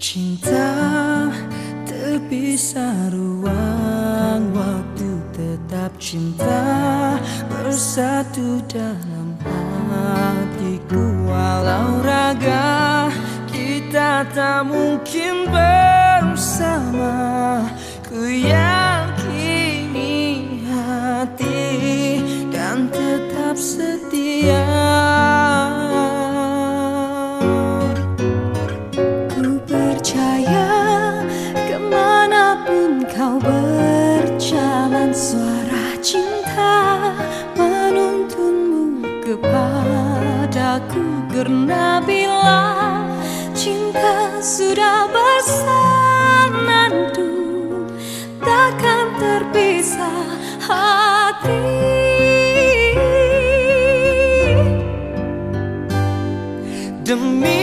Cinta terpisah ruang waktu tetap cinta bersatu dalam hatiku tak mungkin bersama ku yakini hati dan tetap setia? Kau berjalan suara cinta menuntunmu kepadaku. Karena bila sudah bersanandu takkan terpisah hati. Demi